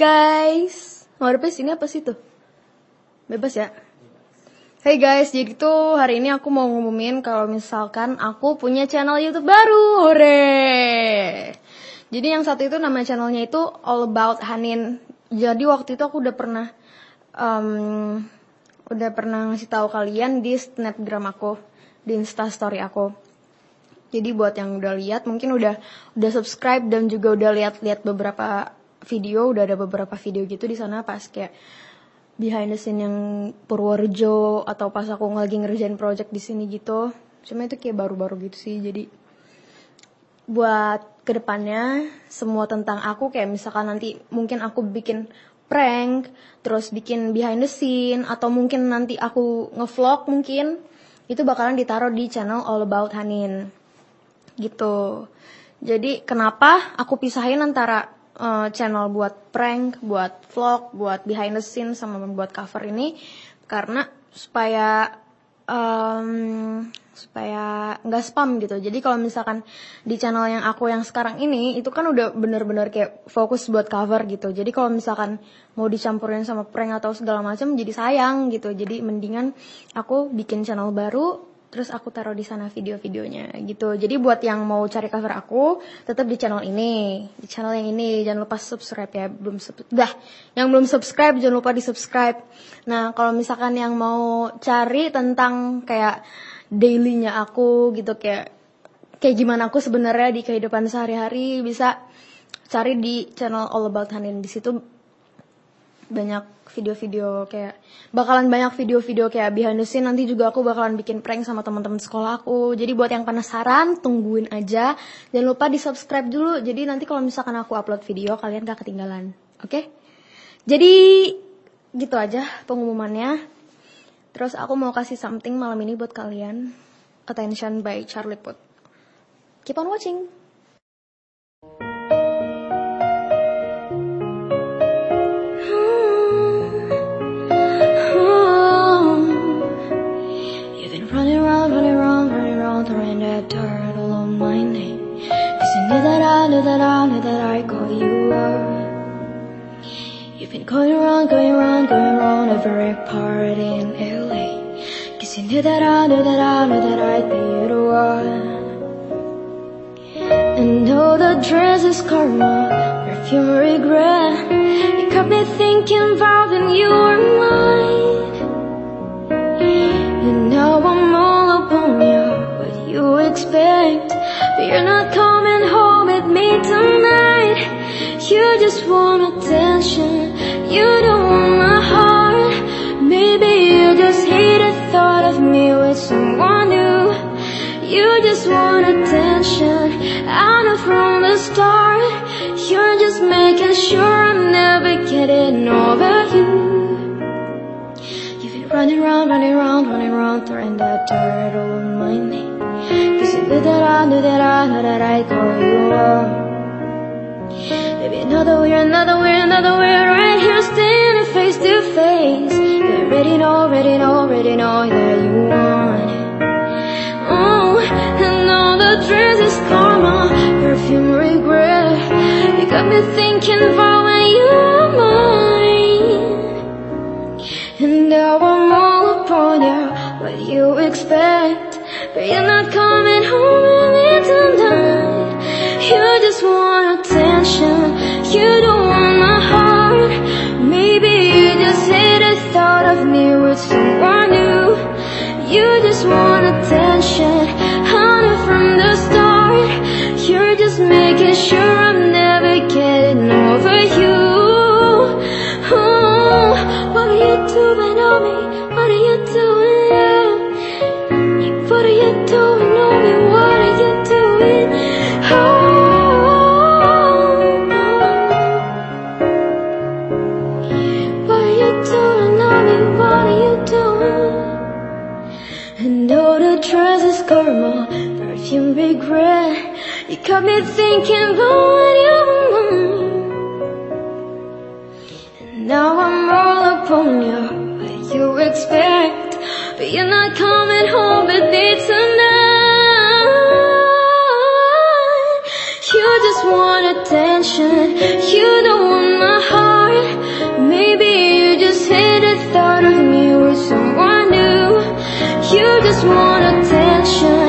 guys. Ngarepnya sini apa sih tuh? Bebas ya? Hey guys, jadi tuh hari ini aku mau ngumumin kalau misalkan aku punya channel YouTube baru. Hore! Jadi yang satu itu nama channelnya itu All About Hanin. Jadi waktu itu aku udah pernah um, udah pernah ngasih tahu kalian di snapgram aku, di Insta Story aku. Jadi buat yang udah lihat mungkin udah udah subscribe dan juga udah lihat-lihat beberapa video, udah ada beberapa video gitu di sana pas kayak behind the scene yang Purworejo atau pas aku lagi ngerjain project di sini gitu. Cuma itu kayak baru-baru gitu sih. Jadi buat ke depannya semua tentang aku kayak misalkan nanti mungkin aku bikin prank, terus bikin behind the scene atau mungkin nanti aku ngevlog mungkin itu bakalan ditaruh di channel All About Hanin gitu. Jadi kenapa aku pisahin antara uh, channel buat prank, buat vlog, buat behind the scene sama buat cover ini karena supaya um, supaya nggak spam gitu. Jadi kalau misalkan di channel yang aku yang sekarang ini itu kan udah bener-bener kayak fokus buat cover gitu. Jadi kalau misalkan mau dicampurin sama prank atau segala macam jadi sayang gitu. Jadi mendingan aku bikin channel baru terus aku taruh di sana video-videonya gitu. Jadi buat yang mau cari cover aku, tetap di channel ini, di channel yang ini jangan lupa subscribe ya. Belum dah, yang belum subscribe jangan lupa di subscribe. Nah kalau misalkan yang mau cari tentang kayak dailynya aku gitu kayak kayak gimana aku sebenarnya di kehidupan sehari-hari bisa cari di channel All About Hanin di situ banyak video-video kayak bakalan banyak video-video kayak behind the nanti juga aku bakalan bikin prank sama teman-teman sekolah aku. Jadi buat yang penasaran tungguin aja. Jangan lupa di subscribe dulu. Jadi nanti kalau misalkan aku upload video kalian gak ketinggalan. Oke? Okay? Jadi gitu aja pengumumannya. Terus aku mau kasih something malam ini buat kalian. Attention by Charlie Puth. Keep on watching. That I knew that I knew that I call you up. You've been going around, going around, going around every party in LA. Cause you knew that I knew that I knew that I'd be the one. And all the dress is karma, perfume regret. You got me thinking about when you were mine. You just want attention. You don't want my heart. Maybe you just hate the thought of me with someone new. You just want attention. I know from the start You're just making sure I'm never getting over you. You've been running around, running around, running around Throwing that dirt on my name. Cause you knew that I knew that I knew that I'd call you up Maybe another weird, another weird, another weird Right here standing face to face. You already know, already know, already know that you want it. Oh, and all the dress is karma Perfume regret. You got me thinking about when you just want attention. You don't want my heart. Maybe you just hate the thought of me with someone new. You just want attention doing? What are you doing? And all the dress is karma, perfume regret. You got me thinking about what you. And now I'm all upon you. What you expect? But you're not coming home with me tonight You just want attention just want attention.